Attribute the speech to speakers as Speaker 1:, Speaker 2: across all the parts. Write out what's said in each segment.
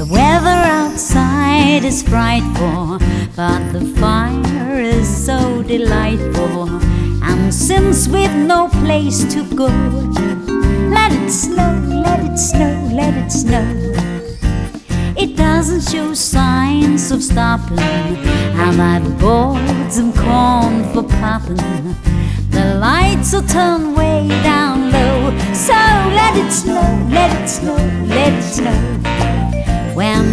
Speaker 1: outside is frightful, but the fire is so delightful. And since we've no place to go, let it snow, let it snow, let it snow. It doesn't show signs of stopping, and I've bought some corn for popping. The lights are turned way down low, so let it snow, let it snow, let it snow.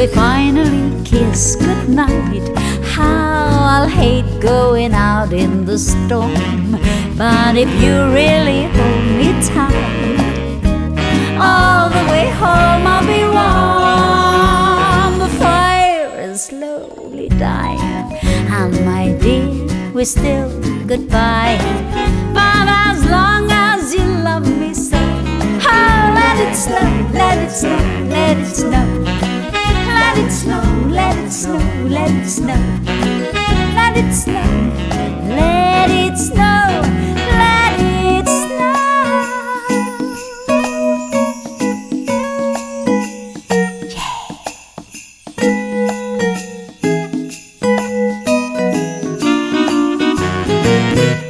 Speaker 1: We finally kiss goodnight, how I'll hate going out in the storm. But if you really hold me tight, all the way home I'll be warm. The fire is slowly dying, and my dear, we're still goodbye. But as long as you love me so, oh, let it snow, let it snow, let it snow. Let it snow. Let it snow, let it snow, let it snow. Yeah.